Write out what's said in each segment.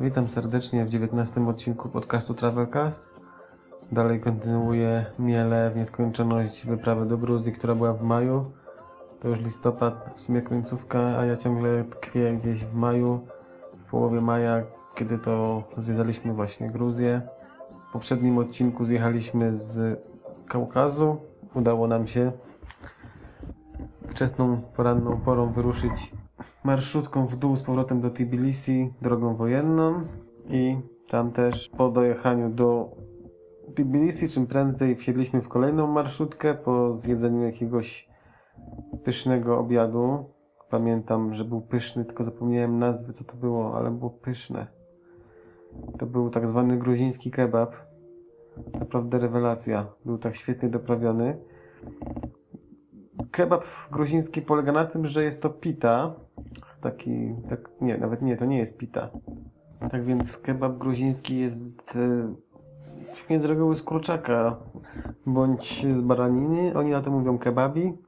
Witam serdecznie w 19 odcinku podcastu Travelcast. Dalej kontynuuję miele w nieskończoność wyprawy do Gruzji, która była w maju. To już listopad, w sumie końcówka, a ja ciągle tkwię gdzieś w maju, w połowie maja, kiedy to zwiedzaliśmy właśnie Gruzję. W poprzednim odcinku zjechaliśmy z Kaukazu. Udało nam się wczesną poranną porą wyruszyć marszrutką w dół z powrotem do Tbilisi drogą wojenną i tam też po dojechaniu do Tbilisi czym prędzej wsiedliśmy w kolejną marszrutkę po zjedzeniu jakiegoś pysznego obiadu. Pamiętam, że był pyszny, tylko zapomniałem nazwy, co to było, ale było pyszne. To był tak zwany gruziński kebab. Naprawdę rewelacja. Był tak świetnie doprawiony. Kebab gruziński polega na tym, że jest to pita. Taki, tak, nie, nawet nie, to nie jest pita. Tak więc kebab gruziński jest e, z reguły z kurczaka bądź z baraniny. Oni na to mówią kebabi.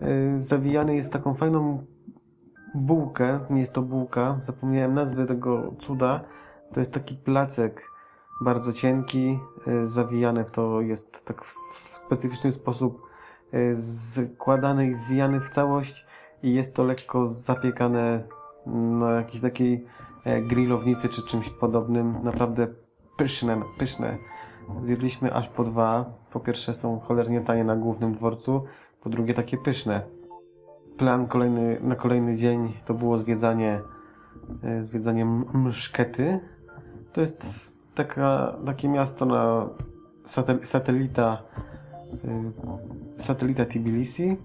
E, zawijany jest taką fajną bułkę. Nie jest to bułka. Zapomniałem nazwy tego cuda. To jest taki placek bardzo cienki. e, Zawijany w to jest tak w specyficzny sposób składany i zwijany w całość i jest to lekko zapiekane na jakiejś takiej e, grillownicy czy czymś podobnym. Naprawdę pyszne, pyszne. Zjedliśmy aż po dwa. Po pierwsze są cholernie tanie na głównym dworcu, po drugie takie pyszne. Plan kolejny, na kolejny dzień to było zwiedzanie, e, zwiedzanie Mszkety. To jest taka, takie miasto na satel, satelita y, satelita Tbilisi.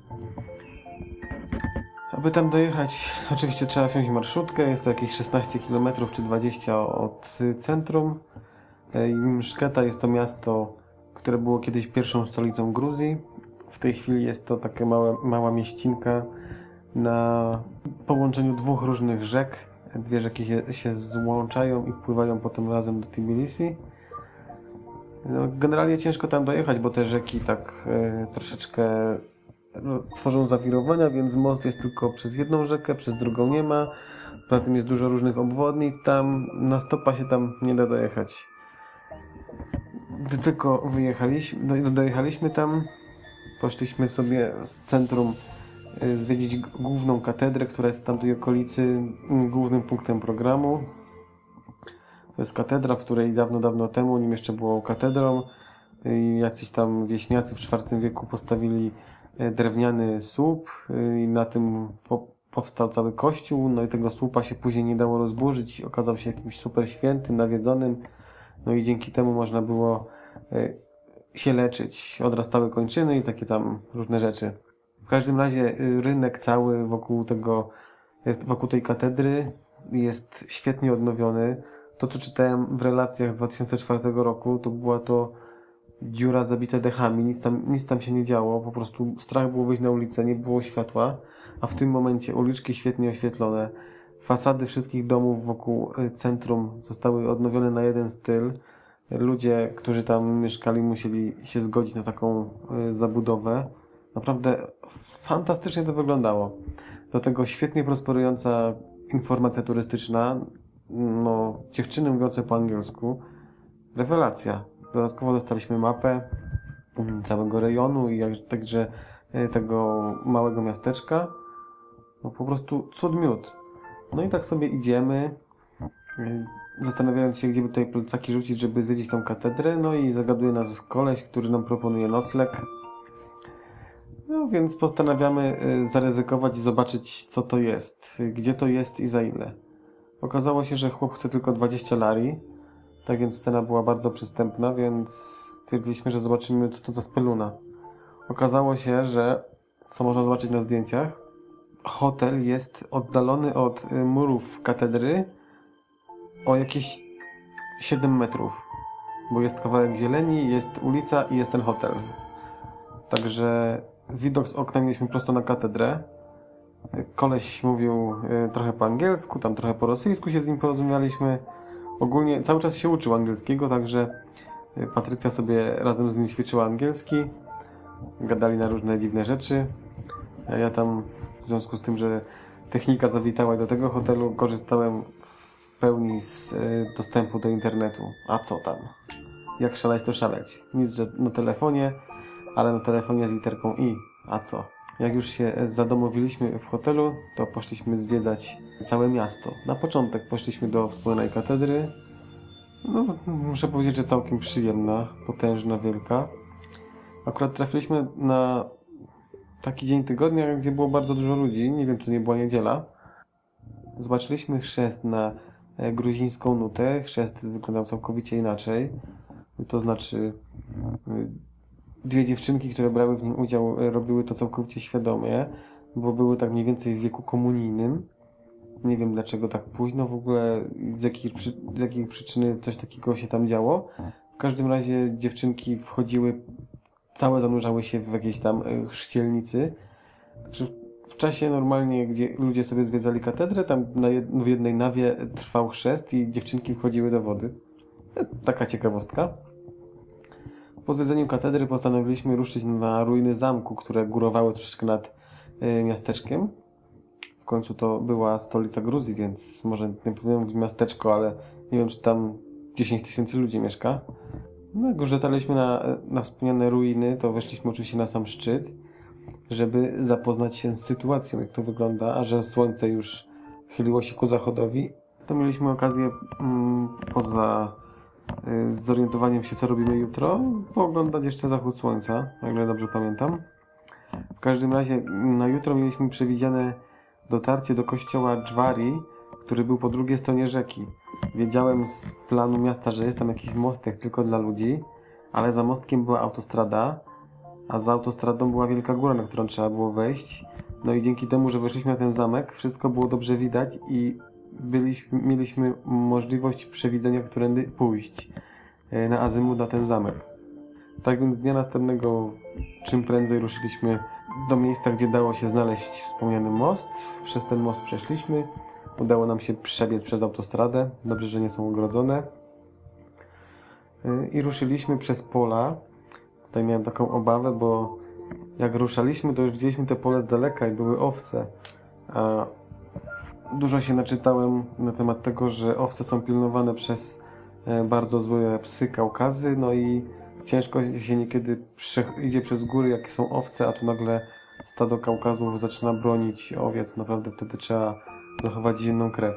Aby tam dojechać, oczywiście trzeba wziąć marszrutkę, jest to jakieś 16 km czy 20 od y, centrum. Y, I Mszketa jest to miasto, które było kiedyś pierwszą stolicą Gruzji. W tej chwili jest to taka mała, mała mieścinka na połączeniu dwóch różnych rzek. Dwie rzeki się, się złączają i wpływają potem razem do Tbilisi. No, generalnie ciężko tam dojechać, bo te rzeki tak e, troszeczkę no, tworzą zawirowania, więc most jest tylko przez jedną rzekę, przez drugą nie ma. Poza tym jest dużo różnych obwodnic tam, na stopa się tam nie da dojechać. Gdy tylko wyjechaliśmy, do, dojechaliśmy tam, poszliśmy sobie z centrum y, zwiedzić główną katedrę, która jest w tamtej okolicy mm, głównym punktem programu. To jest katedra, w której dawno, dawno temu, nim jeszcze było katedrą, y, jacyś tam wieśniacy w IV wieku postawili y, drewniany słup y, i na tym po, powstał cały kościół, no i tego słupa się później nie dało rozburzyć, okazał się jakimś super świętym, nawiedzonym, no i dzięki temu można było się leczyć. Odrastały kończyny i takie tam różne rzeczy. W każdym razie rynek cały wokół tego, wokół tej katedry jest świetnie odnowiony. To, co czytałem w relacjach z 2004 roku, to była to dziura zabita dechami, nic tam, nic tam się nie działo, po prostu strach było wyjść na ulicę, nie było światła, a w tym momencie uliczki świetnie oświetlone, fasady wszystkich domów wokół y, centrum zostały odnowione na jeden styl. Ludzie, którzy tam mieszkali, musieli się zgodzić na taką y, zabudowę. Naprawdę fantastycznie to wyglądało. Do tego świetnie prosperująca informacja turystyczna, no, dziewczyny mówiące po angielsku. Rewelacja. Dodatkowo dostaliśmy mapę mm, całego rejonu i jak, także e, tego małego miasteczka. No po prostu cud miód. No i tak sobie idziemy, e, zastanawiając się, gdzie by tutaj plecaki rzucić, żeby zwiedzić tą katedrę. No i zagaduje nas koleś, który nam proponuje nocleg. No więc postanawiamy e, zaryzykować i zobaczyć, co to jest, gdzie to jest i za ile. Okazało się, że chłop chce tylko 20 lari, tak więc cena była bardzo przystępna, więc stwierdziliśmy, że zobaczymy, co to za speluna. Okazało się, że, co można zobaczyć na zdjęciach, hotel jest oddalony od y, murów katedry o jakieś 7 metrów, bo jest kawałek zieleni, jest ulica i jest ten hotel. Także widok z okna mieliśmy prosto na katedrę. Koleś mówił y, trochę po angielsku, tam trochę po rosyjsku się z nim porozumialiśmy. Ogólnie cały czas się uczył angielskiego, także y, Patrycja sobie razem z nim ćwiczyła angielski. Gadali na różne dziwne rzeczy. Ja tam w związku z tym, że technika zawitała do tego hotelu, korzystałem pełni z y, dostępu do internetu. A co tam? Jak szaleć, to szaleć. Nic, że na telefonie, ale na telefonie z literką I. A co? Jak już się zadomowiliśmy w hotelu, to poszliśmy zwiedzać całe miasto. Na początek poszliśmy do wspólnej katedry. No, muszę powiedzieć, że całkiem przyjemna, potężna, wielka. Akurat trafiliśmy na taki dzień tygodnia, gdzie było bardzo dużo ludzi. Nie wiem, czy nie była niedziela. Zobaczyliśmy chrzest na e, gruzińską nutę. Chrzest wyglądał całkowicie inaczej. To znaczy, dwie dziewczynki, które brały w nim udział, e, robiły to całkowicie świadomie, bo były tak mniej więcej w wieku komunijnym. Nie wiem dlaczego tak późno, w ogóle z jakiej, z jakiej przyczyny coś takiego się tam działo. W każdym razie dziewczynki wchodziły, całe zanurzały się w jakiejś tam e, chrzcielnicy. Także w czasie normalnie, gdzie ludzie sobie zwiedzali katedrę, tam w jednej nawie trwał chrzest i dziewczynki wchodziły do wody. E, Taka ciekawostka. Po zwiedzeniu katedry postanowiliśmy ruszyć na ruiny zamku, które górowały troszeczkę nad y, miasteczkiem. W końcu to była stolica Gruzji, więc może nie powiem mówić miasteczko, ale nie wiem, czy tam 10 tysięcy ludzi mieszka. No jak już dotarliśmy na, na wspomniane ruiny, to weszliśmy oczywiście na sam szczyt, żeby zapoznać się z sytuacją, jak to wygląda, a że słońce już chyliło się ku zachodowi, to mieliśmy okazję mm, poza y, zorientowaniem się, co robimy jutro, pooglądać jeszcze zachód słońca, o dobrze pamiętam. W każdym razie na jutro mieliśmy przewidziane dotarcie do kościoła Dżwari, który był po drugiej stronie rzeki. Wiedziałem z planu miasta, że jest tam jakiś mostek tylko dla ludzi, ale za mostkiem była autostrada, a za autostradą była wielka góra, na którą trzeba było wejść. No i dzięki temu, że weszliśmy na ten zamek, wszystko było dobrze widać i byliśmy, mieliśmy możliwość przewidzenia, którędy pójść e, na azymut na ten zamek. Tak więc dnia następnego czym prędzej ruszyliśmy do miejsca, gdzie dało się znaleźć wspomniany most. Przez ten most przeszliśmy. Udało nam się przebiec przez autostradę. Dobrze, że nie są ogrodzone. Yy, I ruszyliśmy przez pola. Tutaj miałem taką obawę, bo jak ruszaliśmy, to już widzieliśmy te pole z daleka i były owce. A dużo się naczytałem na temat tego, że owce są pilnowane przez e, bardzo złe psy Kaukazy, no i ciężko się niekiedy idzie przez góry, jakie są owce, a tu nagle stado Kaukazów zaczyna bronić owiec. Naprawdę wtedy trzeba zachować zimną krew.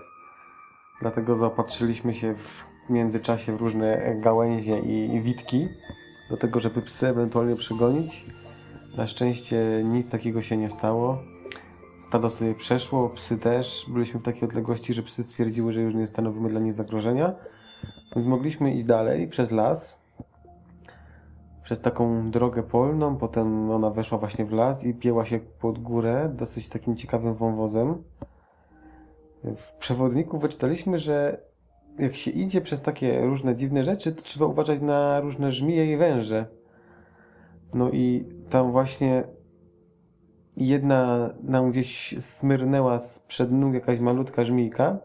Dlatego zaopatrzyliśmy się w międzyczasie w różne gałęzie i witki, do tego, żeby psy ewentualnie przegonić. Na szczęście nic takiego się nie stało. Stado sobie przeszło, psy też. Byliśmy w takiej odległości, że psy stwierdziły, że już nie stanowimy dla nich zagrożenia. Więc mogliśmy iść dalej przez las, przez taką drogę polną, potem ona weszła właśnie w las i pięła się pod górę dosyć takim ciekawym wąwozem. W przewodniku wyczytaliśmy, że jak się idzie przez takie różne dziwne rzeczy, to trzeba uważać na różne żmije i węże. No i tam właśnie jedna nam gdzieś smyrnęła sprzed nóg jakaś malutka żmijka.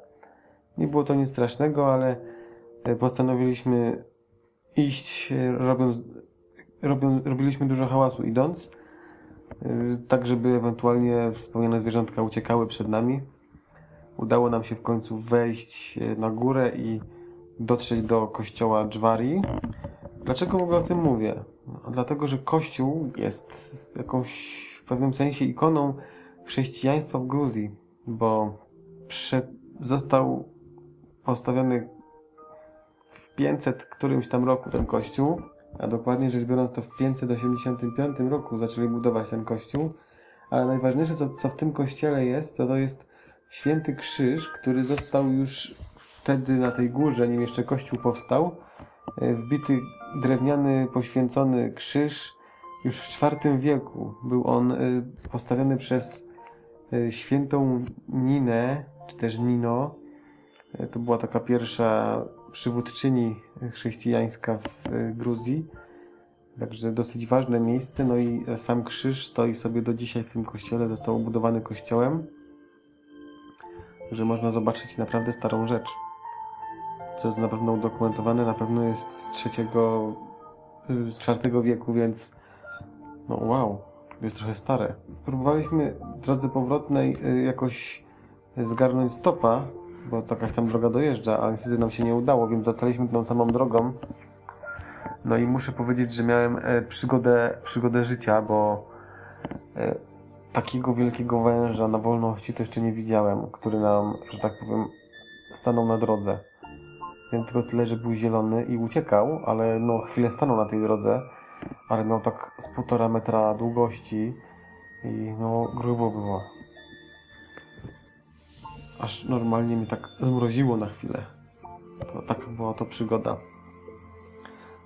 Nie było to nic strasznego, ale e, postanowiliśmy iść, e, robiąc, robiliśmy dużo hałasu idąc, e, tak żeby ewentualnie wspomniane zwierzątka uciekały przed nami. Udało nam się w końcu wejść na górę i dotrzeć do kościoła Dżwari. Dlaczego w ogóle o tym mówię? No, dlatego, że kościół jest jakąś pewnym sensie ikoną chrześcijaństwa w Gruzji, bo został postawiony w 500 którymś tam roku ten kościół, a dokładnie rzecz biorąc to w 585 roku zaczęli budować ten kościół, ale najważniejsze co, co w tym kościele jest, to to jest święty krzyż, który został już wtedy na tej górze, nim jeszcze kościół powstał, e, wbity drewniany, poświęcony krzyż już w IV wieku. Był on e, postawiony przez e, świętą Ninę, czy też Nino. To była taka pierwsza przywódczyni chrześcijańska w Gruzji. Także dosyć ważne miejsce. No i sam krzyż stoi sobie do dzisiaj w tym kościele. Został obudowany kościołem że można zobaczyć naprawdę starą rzecz. Co jest na pewno udokumentowane, na pewno jest z trzeciego, z czwartego wieku, więc no wow, jest trochę stare. Próbowaliśmy w drodze powrotnej jakoś zgarnąć stopa bo jakaś tam droga dojeżdża, ale niestety nam się nie udało, więc wracaliśmy tą samą drogą. No i muszę powiedzieć, że miałem e, przygodę, przygodę życia, bo e, takiego wielkiego węża na wolności to jeszcze nie widziałem, który nam, że tak powiem, stanął na drodze. Wiem tylko tyle, że był zielony i uciekał, ale no chwilę stanął na tej drodze, ale miał tak z półtora metra długości i no grubo było. Aż normalnie mi tak zmroziło na chwilę. To, taka była to przygoda.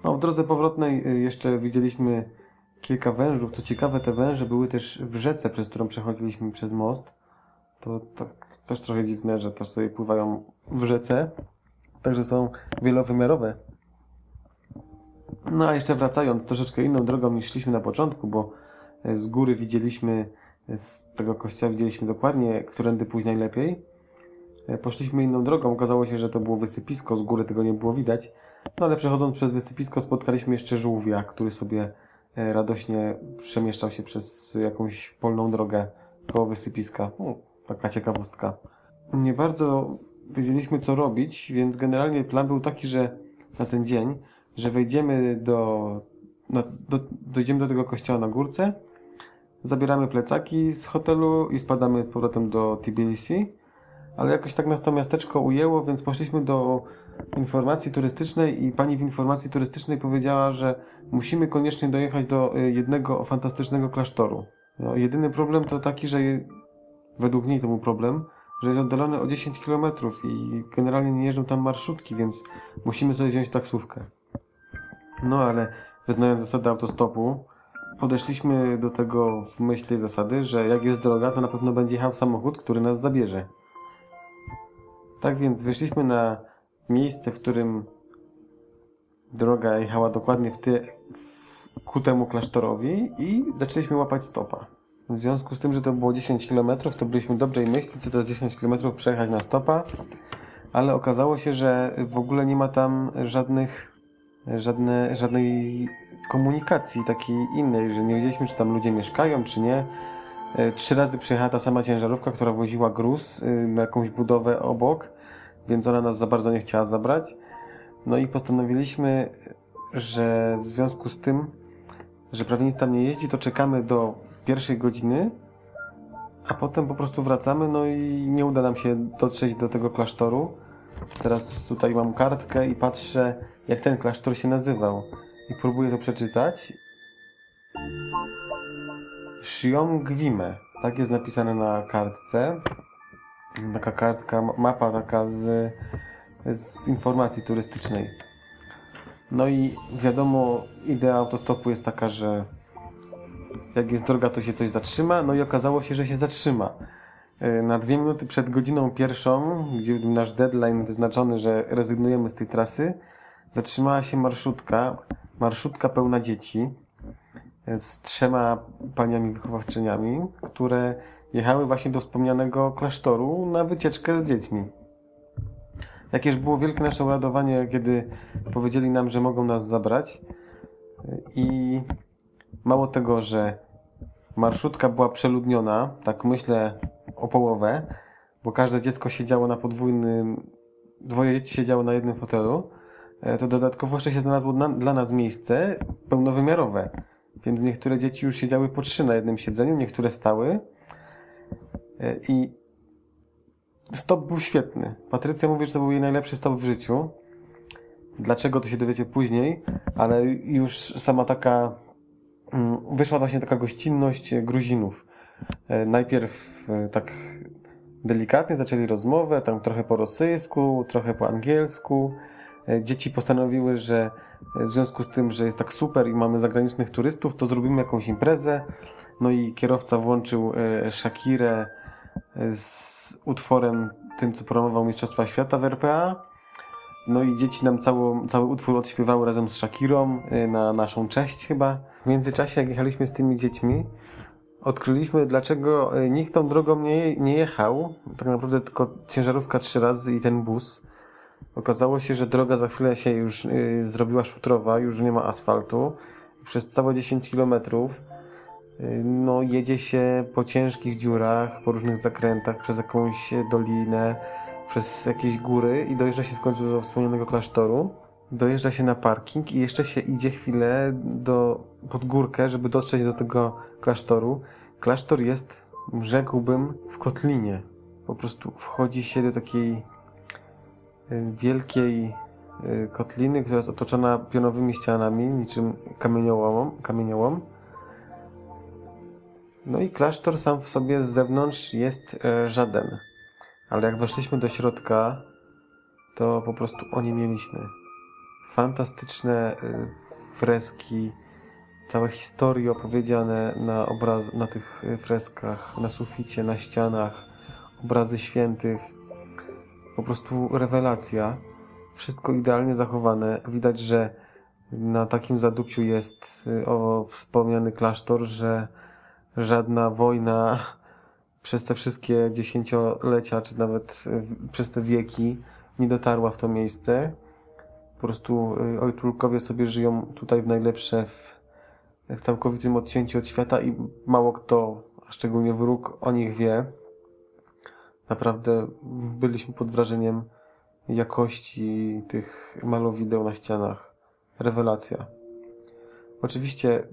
No, w drodze powrotnej y, jeszcze widzieliśmy kilka wężów. Co ciekawe, te węże były też w rzece, przez którą przechodziliśmy przez most. To tak też trochę dziwne, że też sobie pływają w rzece. Także są wielowymiarowe. No a jeszcze wracając, troszeczkę inną drogą niż szliśmy na początku, bo y, z góry widzieliśmy, z tego kościoła widzieliśmy dokładnie, którędy pójść najlepiej. Y, Poszliśmy inną drogą, okazało się, że to było wysypisko, z góry tego nie było widać. No ale przechodząc przez wysypisko spotkaliśmy jeszcze żółwia, który sobie e, radośnie przemieszczał się przez jakąś polną drogę koło wysypiska. No, taka ciekawostka. Nie bardzo wiedzieliśmy co robić, więc generalnie plan był taki, że na ten dzień, że wejdziemy do, na, do dojdziemy do tego kościoła na górce, zabieramy plecaki z hotelu i spadamy z powrotem do Tbilisi, ale jakoś tak nas to miasteczko ujęło, więc poszliśmy do informacji turystycznej i pani w informacji turystycznej powiedziała, że musimy koniecznie dojechać do y, jednego fantastycznego klasztoru. No, jedyny problem to taki, że według niej to był problem, że jest oddalony o 10 km i generalnie nie jeżdżą tam marszutki, więc musimy sobie wziąć taksówkę. No ale wyznając zasadę autostopu, podeszliśmy do tego w myśl tej zasady, że jak jest droga, to na pewno będzie jechał samochód, który nas zabierze. Tak więc wyszliśmy na miejsce, w którym droga jechała dokładnie w ty, w, ku temu klasztorowi i zaczęliśmy łapać stopa. W związku z tym, że to było 10 km, to byliśmy dobrej myśli, co to 10 km przejechać na stopa, ale okazało się, że w ogóle nie ma tam żadnych, żadne, żadnej komunikacji takiej innej, że nie wiedzieliśmy, czy tam ludzie mieszkają, czy nie. E, Trzy razy przyjechała ta sama ciężarówka, która woziła gruz y, na jakąś budowę obok, więc ona nas za bardzo nie chciała zabrać. No i postanowiliśmy, że w związku z tym, że prawie nic tam nie jeździ, to czekamy do pierwszej godziny, a potem po prostu wracamy, no i nie uda nam się dotrzeć do tego klasztoru. Teraz tutaj mam kartkę i patrzę, jak ten klasztor się nazywał. I próbuję to przeczytać. Gwime. Tak jest napisane na kartce. Taka kartka, mapa taka z, z informacji turystycznej. No i wiadomo, idea autostopu jest taka, że jak jest droga, to się coś zatrzyma. No i okazało się, że się zatrzyma. Yy, Na dwie minuty przed godziną pierwszą, gdzie był nasz deadline wyznaczony, że rezygnujemy z tej trasy, zatrzymała się marszutka, marszutka pełna dzieci yy, z trzema paniami wychowawczyniami, które jechały właśnie do wspomnianego klasztoru na wycieczkę z dziećmi. Jakież było wielkie nasze uradowanie, kiedy powiedzieli nam, że mogą nas zabrać. I mało tego, że marszutka była przeludniona, tak myślę o połowę, bo każde dziecko siedziało na podwójnym, dwoje dzieci siedziało na jednym fotelu, e, to dodatkowo jeszcze się znalazło na, dla nas miejsce pełnowymiarowe. Więc niektóre dzieci już siedziały po trzy na jednym siedzeniu, niektóre stały. E, I stop był świetny. Patrycja mówi, że to był jej najlepszy stop w życiu. Dlaczego to się dowiecie później, ale już sama taka mm, wyszła właśnie taka gościnność Gruzinów. E, Najpierw e, tak delikatnie zaczęli rozmowę, tam trochę po rosyjsku, trochę po angielsku. E, Dzieci postanowiły, że w związku z tym, że jest tak super i mamy zagranicznych turystów, to zrobimy jakąś imprezę. No i kierowca włączył Shakirę z utworem tym, co promował Mistrzostwa Świata w RPA. No i dzieci nam cały, cały utwór odśpiewały razem z Shakirą na naszą cześć chyba. W międzyczasie, jak jechaliśmy z tymi dziećmi, odkryliśmy, dlaczego e, nikt tą drogą nie, nie jechał. Tak naprawdę tylko ciężarówka trzy razy i ten bus. Okazało się, że droga za chwilę się już y, zrobiła szutrowa, już nie ma asfaltu. Przez całe 10 kilometrów y, no, jedzie się po ciężkich dziurach, po różnych zakrętach, przez jakąś dolinę, przez jakieś góry i dojeżdża się w końcu do wspomnianego klasztoru. Dojeżdża się na parking i jeszcze się idzie chwilę do, pod górkę, żeby dotrzeć do tego klasztoru. Klasztor jest, rzekłbym, w kotlinie. Po prostu wchodzi się do takiej y, wielkiej y, kotliny, która jest otoczona pionowymi ścianami, niczym kamieniołom. kamieniołom. No i klasztor sam w sobie z zewnątrz jest e, żaden. Ale jak weszliśmy do środka, to po prostu o nie mieliśmy. Fantastyczne e, freski, całe historie opowiedziane na, obraz, na tych e, freskach, na suficie, na ścianach, obrazy świętych. Po prostu rewelacja. Wszystko idealnie zachowane. Widać, że na takim zadupiu jest e, o wspomniany klasztor, że żadna wojna przez te wszystkie dziesięciolecia, czy nawet y, przez te wieki nie dotarła w to miejsce. Po prostu ojczulkowie sobie żyją tutaj w najlepsze, w, w całkowitym odcięciu od świata i mało kto, a szczególnie wróg, o nich wie. Naprawdę byliśmy pod wrażeniem jakości tych malowideł na ścianach. Rewelacja. Oczywiście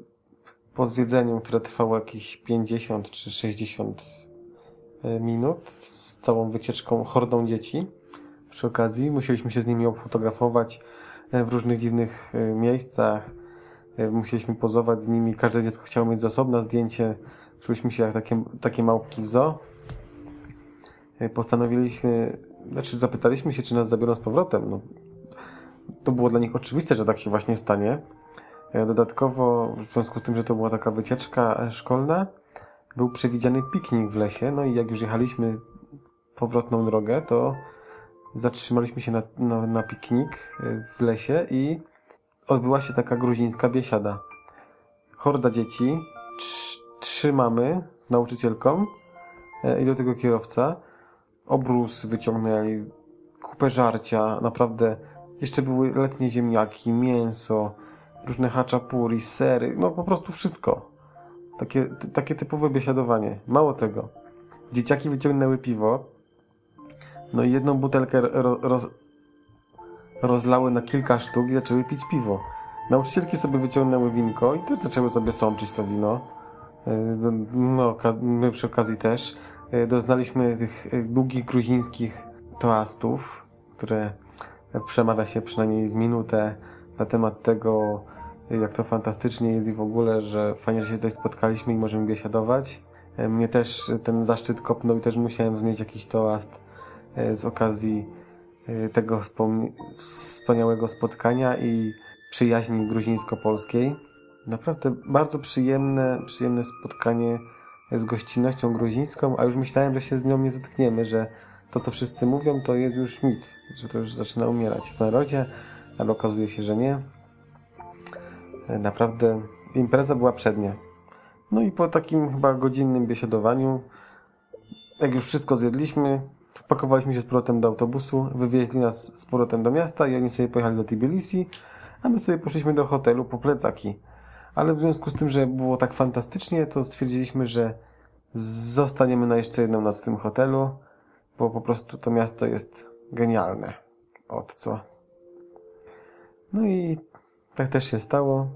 po zwiedzeniu, które trwało jakieś 50 czy 60 e, minut z całą wycieczką, hordą dzieci przy okazji, musieliśmy się z nimi obfotografować e, w różnych dziwnych e, miejscach. Musieliśmy pozować z nimi. Każde dziecko chciało mieć z osobna zdjęcie. Czuliśmy się jak takie, takie małpki w zoo. Postanowiliśmy, znaczy zapytaliśmy się, czy nas zabiorą z powrotem. No, to było dla nich oczywiste, że tak się właśnie stanie. E, dodatkowo, w związku z tym, że to była taka wycieczka e, szkolna, był przewidziany piknik w lesie, no i jak już jechaliśmy powrotną drogę, to zatrzymaliśmy się na, na, na piknik e, w lesie i odbyła się taka gruzińska biesiada. Horda dzieci, trzy mamy z nauczycielką i do tego kierowca. Obrus wyciągnęli, kupę żarcia, naprawdę jeszcze były letnie ziemniaki, mięso, różne haczapuri, sery, no po prostu wszystko. Takie, takie typowe biesiadowanie. Mało tego. Dzieciaki wyciągnęły piwo, no i jedną butelkę ro, roz, rozlały na kilka sztuk i zaczęły pić piwo. Nauczycielki sobie wyciągnęły winko i też zaczęły sobie sączyć to wino. E, no, my przy okazji też. E, doznaliśmy tych e, długich gruzińskich toastów, które przemawia się przynajmniej z minutę na temat tego, jak to fantastycznie jest i w ogóle, że fajnie, że się tutaj spotkaliśmy i możemy biesiadować. Mnie też ten zaszczyt kopnął i też musiałem wznieść jakiś toast z okazji tego wspaniałego spotkania i przyjaźni gruzińsko-polskiej. Naprawdę bardzo przyjemne, przyjemne spotkanie z gościnnością gruzińską, a już myślałem, że się z nią nie zetkniemy, że to, co wszyscy mówią, to jest już mit, że to już zaczyna umierać w narodzie, ale okazuje się, że nie. Naprawdę impreza była przednia. No i po takim chyba godzinnym biesiadowaniu, jak już wszystko zjedliśmy, wpakowaliśmy się z powrotem do autobusu, wywieźli nas z powrotem do miasta i oni sobie pojechali do Tbilisi, a my sobie poszliśmy do hotelu po plecaki. Ale w związku z tym, że było tak fantastycznie, to stwierdziliśmy, że zostaniemy na jeszcze jedną noc w tym hotelu, bo po prostu to miasto jest genialne. Od co? No i tak też się stało.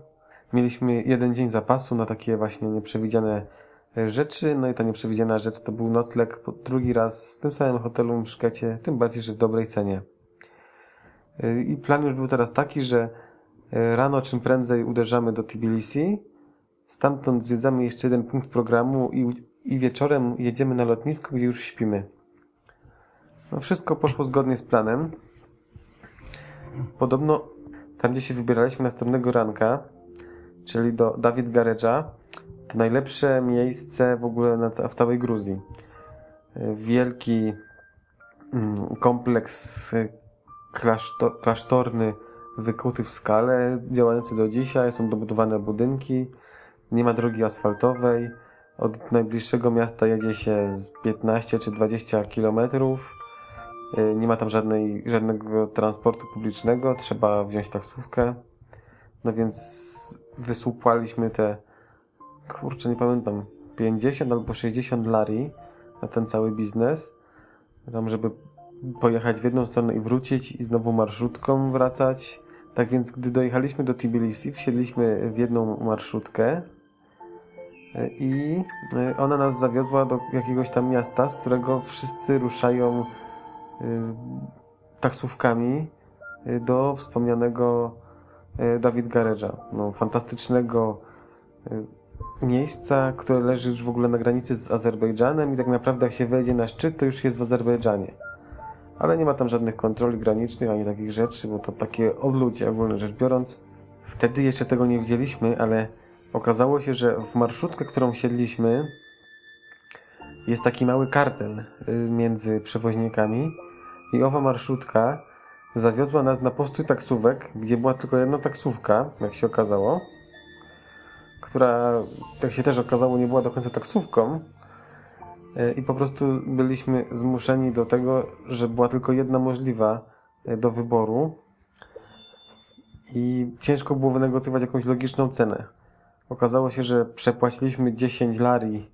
Mieliśmy jeden dzień zapasu na takie właśnie nieprzewidziane rzeczy, no i ta nieprzewidziana rzecz to był nocleg drugi raz w tym samym hotelu w Szkecie, tym bardziej, że w dobrej cenie. E, I plan już był teraz taki, że e, rano czym prędzej uderzamy do Tbilisi, stamtąd zwiedzamy jeszcze jeden punkt programu i, i wieczorem jedziemy na lotnisko, gdzie już śpimy. No wszystko poszło zgodnie z planem. Podobno tam, gdzie się wybieraliśmy następnego ranka, czyli do Dawid Garedża, to najlepsze miejsce w ogóle na, w całej Gruzji. Wielki mm, kompleks klaszto, klasztorny, wykuty w skale, działający do dzisiaj, są dobudowane budynki, nie ma drogi asfaltowej, od najbliższego miasta jedzie się z 15 czy 20 kilometrów, Y, nie ma tam żadnej, żadnego transportu publicznego, trzeba wziąć taksówkę. No więc wysłupaliśmy te, kurczę, nie pamiętam, 50 albo 60 lari na ten cały biznes. Tam, żeby pojechać w jedną stronę i wrócić i znowu marszutką wracać. Tak więc, gdy dojechaliśmy do Tbilisi, wsiedliśmy w jedną marszutkę i ona nas zawiozła do jakiegoś tam miasta, z którego wszyscy ruszają taksówkami do wspomnianego Dawid Garedża. No, fantastycznego miejsca, które leży już w ogóle na granicy z Azerbejdżanem i tak naprawdę jak się wejdzie na szczyt, to już jest w Azerbejdżanie. Ale nie ma tam żadnych kontroli granicznych ani takich rzeczy, bo to takie odludzie ogólnie rzecz biorąc. Wtedy jeszcze tego nie widzieliśmy, ale okazało się, że w marszutkę, którą siedliśmy, jest taki mały kartel y, między przewoźnikami i owa marszutka zawiozła nas na postój taksówek, gdzie była tylko jedna taksówka, jak się okazało która, jak się też okazało, nie była do końca taksówką. E, I po prostu byliśmy zmuszeni do tego, że była tylko jedna możliwa e, do wyboru. I ciężko było wynegocjować jakąś logiczną cenę. Okazało się, że przepłaciliśmy 10 lari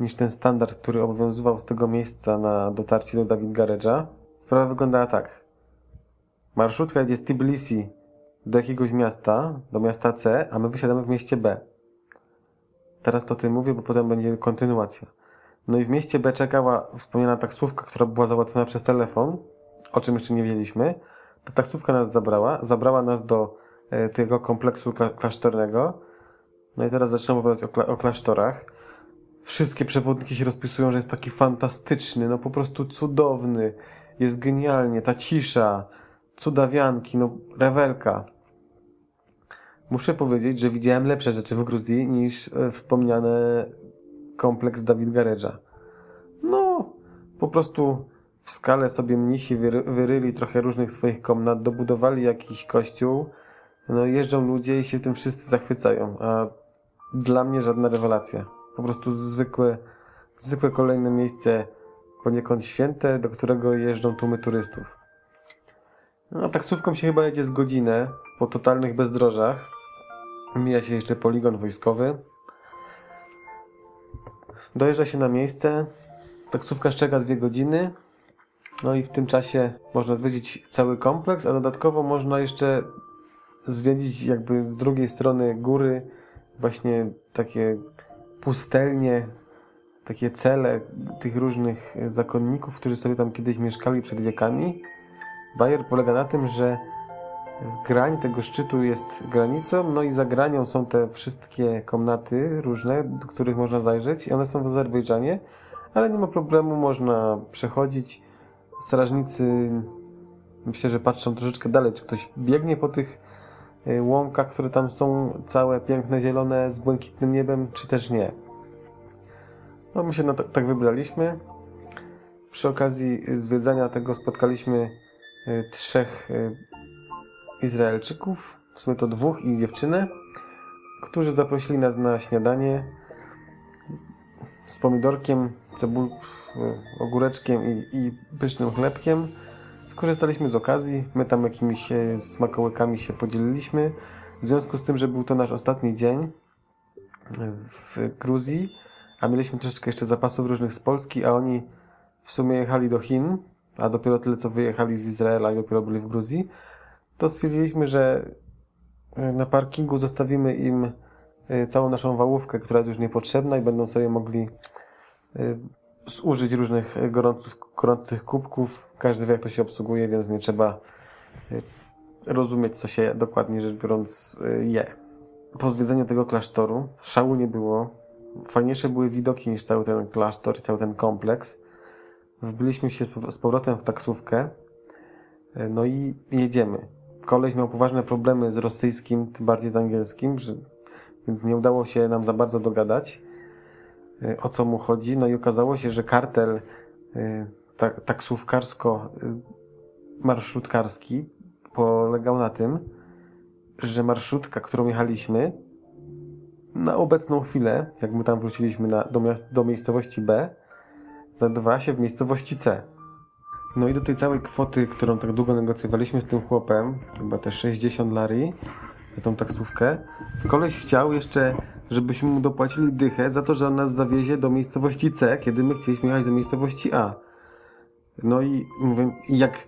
niż ten standard, który obowiązywał z tego miejsca na dotarcie do David Garedża. Sprawa wyglądała tak. Marszutka jedzie z Tbilisi do jakiegoś miasta, do miasta C, a my wysiadamy w mieście B. Teraz to ty mówię, bo potem będzie kontynuacja. No i w mieście B czekała wspomniana taksówka, która była załatwiona przez telefon, o czym jeszcze nie wiedzieliśmy. Ta taksówka nas zabrała, zabrała nas do e, tego kompleksu kla klasztornego. No i teraz zaczynam opowiadać o, kla o klasztorach. Wszystkie przewodniki się rozpisują, że jest taki fantastyczny, no po prostu cudowny, jest genialnie, ta cisza, cudawianki, no rewelka. Muszę powiedzieć, że widziałem lepsze rzeczy w Gruzji niż e, wspomniany kompleks Dawid Garedża. No, po prostu w skale sobie mnisi wyry, wyryli trochę różnych swoich komnat, dobudowali jakiś kościół, no jeżdżą ludzie i się tym wszyscy zachwycają, a dla mnie żadna rewelacja. Po prostu zwykłe, zwykłe kolejne miejsce poniekąd święte, do którego jeżdżą tłumy turystów. No, taksówką się chyba jedzie z godzinę po totalnych bezdrożach. Mija się jeszcze poligon wojskowy. Dojeżdża się na miejsce. Taksówka szczeka dwie godziny. No i w tym czasie można zwiedzić cały kompleks, a dodatkowo można jeszcze zwiedzić jakby z drugiej strony góry właśnie takie pustelnie, takie cele tych różnych zakonników, którzy sobie tam kiedyś mieszkali przed wiekami. Bajer polega na tym, że grań tego szczytu jest granicą, no i za granią są te wszystkie komnaty różne, do których można zajrzeć i one są w Azerbejdżanie, ale nie ma problemu, można przechodzić. Strażnicy myślę, że patrzą troszeczkę dalej, czy ktoś biegnie po tych e, łąkach, które tam są całe piękne, zielone, z błękitnym niebem, czy też nie. No my się na to, tak wybraliśmy. Przy okazji zwiedzania tego spotkaliśmy e, trzech e, Izraelczyków, w sumie to dwóch i dziewczynę, którzy zaprosili nas na śniadanie z pomidorkiem, cebul, ogóreczkiem i, i pysznym chlebkiem. Skorzystaliśmy z okazji, my tam jakimiś smakołykami się podzieliliśmy. W związku z tym, że był to nasz ostatni dzień w Gruzji, a mieliśmy troszeczkę jeszcze zapasów różnych z Polski, a oni w sumie jechali do Chin, a dopiero tyle co wyjechali z Izraela i dopiero byli w Gruzji, to stwierdziliśmy, że e, na parkingu zostawimy im e, całą naszą wałówkę, która jest już niepotrzebna i będą sobie mogli e, zużyć różnych gorących, gorących kubków. Każdy wie, jak to się obsługuje, więc nie trzeba rozumieć, co się dokładnie rzecz biorąc je. Po zwiedzeniu tego klasztoru szału nie było. Fajniejsze były widoki niż cały ten klasztor i cały ten kompleks. Wbiliśmy się z powrotem w taksówkę. No i jedziemy koleś miał poważne problemy z rosyjskim, tym bardziej z angielskim, że, więc nie udało się nam za bardzo dogadać, e, o co mu chodzi. No i okazało się, że kartel e, tak, taksówkarsko-marszrutkarski e, polegał na tym, że marszutka, którą jechaliśmy, na obecną chwilę, jak my tam wróciliśmy na, do, do miejscowości B, znajdowała się w miejscowości C. No i do tej całej kwoty, którą tak długo negocjowaliśmy z tym chłopem, chyba te 60 lari za tą taksówkę, koleś chciał jeszcze, żebyśmy mu dopłacili dychę za to, że on nas zawiezie do miejscowości C, kiedy my chcieliśmy jechać do miejscowości A. No i mówię, jak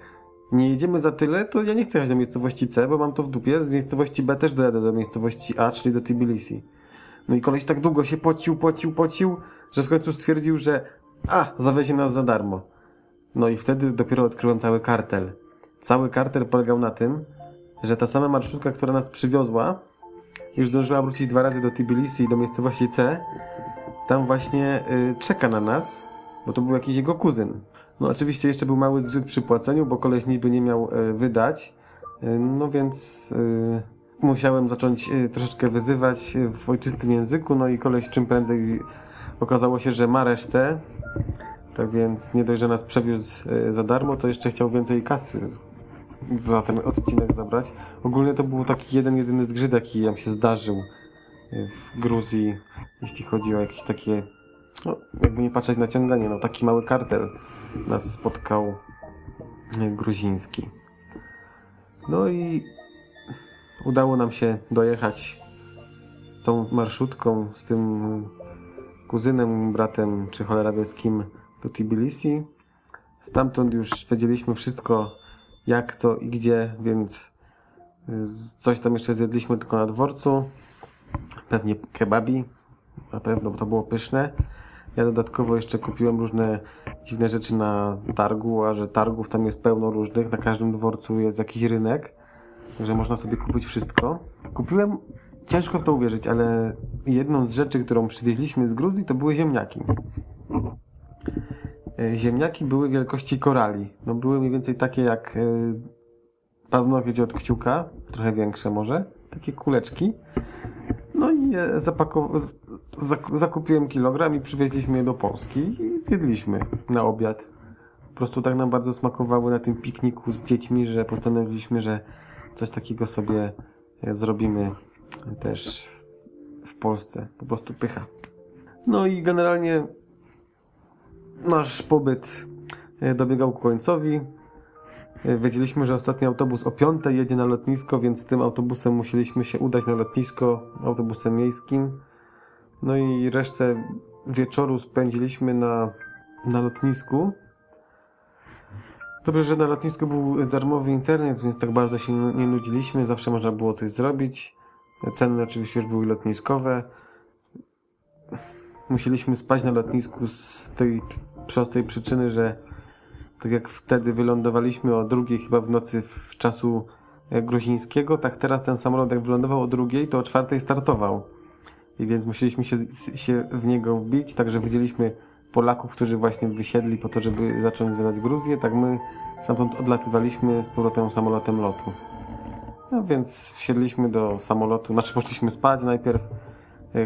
nie jedziemy za tyle, to ja nie chcę jechać do miejscowości C, bo mam to w dupie. Z miejscowości B też dojadę do miejscowości A, czyli do Tbilisi. No i koleś tak długo się pocił, pocił, pocił, że w końcu stwierdził, że a, zawiezie nas za darmo. No i wtedy dopiero odkryłem cały kartel. Cały kartel polegał na tym, że ta sama marszutka, która nas przywiozła, już zdążyła wrócić dwa razy do Tbilisi i do miejscowości C, tam właśnie y, czeka na nas, bo to był jakiś jego kuzyn. No oczywiście jeszcze był mały zgrzyt przy płaceniu, bo koleś niby nie miał y, wydać, y, no więc y, musiałem zacząć y, troszeczkę wyzywać y, w ojczystym języku, no i koleś czym prędzej okazało się, że ma resztę, tak więc nie dość, że nas przewiózł y, za darmo, to jeszcze chciał więcej kasy za ten odcinek zabrać. Ogólnie to był taki jeden, jedyny zgrzyt, jaki nam się zdarzył y, w Gruzji, jeśli chodzi o jakieś takie, no, jakby nie patrzeć na ciąganie, no taki mały kartel nas spotkał y, gruziński. No i udało nam się dojechać tą marszutką z tym kuzynem, bratem czy cholera wie z kim do Tbilisi. Stamtąd już wiedzieliśmy wszystko jak, co i gdzie, więc y, coś tam jeszcze zjedliśmy tylko na dworcu. Pewnie kebabi, na pewno, bo to było pyszne. Ja dodatkowo jeszcze kupiłem różne dziwne rzeczy na targu, a że targów tam jest pełno różnych, na każdym dworcu jest jakiś rynek, także można sobie kupić wszystko. Kupiłem, ciężko w to uwierzyć, ale jedną z rzeczy, którą przywieźliśmy z Gruzji, to były ziemniaki. E, Ziemniaki były wielkości korali. No były mniej więcej takie jak e, paznokieć od kciuka, trochę większe może, takie kuleczki. No i zakupiłem kilogram i przywieźliśmy je do Polski i zjedliśmy na obiad. Po prostu tak nam bardzo smakowały na tym pikniku z dziećmi, że postanowiliśmy, że coś takiego sobie e, zrobimy też w Polsce. Po prostu pycha. No i generalnie nasz pobyt e, dobiegał ku końcowi. E, Wiedzieliśmy, że ostatni autobus o 5 jedzie na lotnisko, więc tym autobusem musieliśmy się udać na lotnisko autobusem miejskim. No i resztę wieczoru spędziliśmy na, na lotnisku. Dobrze, że na lotnisku był darmowy internet, więc tak bardzo się nie nudziliśmy. Zawsze można było coś zrobić. Ceny oczywiście już były lotniskowe musieliśmy spać na lotnisku z tej prostej przyczyny, że tak jak wtedy wylądowaliśmy o drugiej chyba w nocy w czasu e, gruzińskiego, tak teraz ten samolot jak wylądował o drugiej, to o czwartej startował. I więc musieliśmy się, się w niego wbić, także widzieliśmy Polaków, którzy właśnie wysiedli po to, żeby zacząć zwiedzać Gruzję, tak my stamtąd odlatywaliśmy z powrotem samolotem lotu. No więc wsiedliśmy do samolotu, znaczy poszliśmy spać najpierw,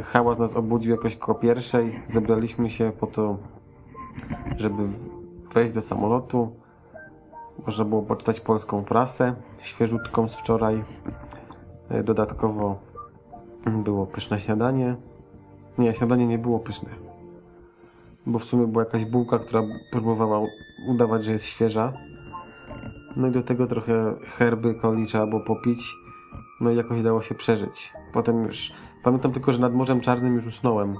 Hałas nas obudził jakoś koło pierwszej. Zebraliśmy się po to, żeby wejść do samolotu. Można było poczytać polską prasę, świeżutką z wczoraj. E, Dodatkowo było pyszne śniadanie. Nie, śniadanie nie było pyszne. Bo w sumie była jakaś bułka, która próbowała udawać, że jest świeża. No i do tego trochę herby, coli trzeba było popić. No i jakoś dało się przeżyć. Potem już Pamiętam tylko, że nad Morzem Czarnym już usnąłem.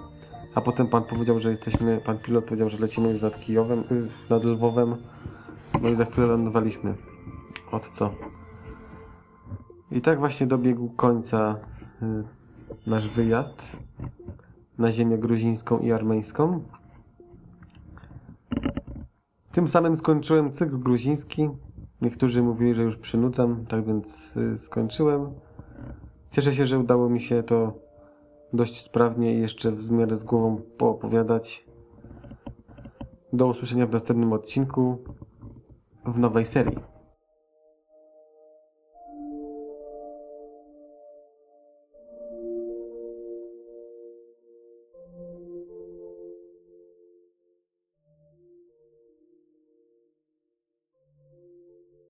A potem pan powiedział, że jesteśmy, pan pilot powiedział, że lecimy już nad Kijowem, y, nad Lwowem. No i za chwilę lądowaliśmy. Od co? I tak właśnie dobiegł końca y, nasz wyjazd na ziemię gruzińską i armeńską. Tym samym skończyłem cykl gruziński. Niektórzy mówili, że już przynudzam, tak więc y, skończyłem. Cieszę się, że udało mi się to dość sprawnie i jeszcze w miarę z głową poopowiadać. Do usłyszenia w następnym odcinku w nowej serii.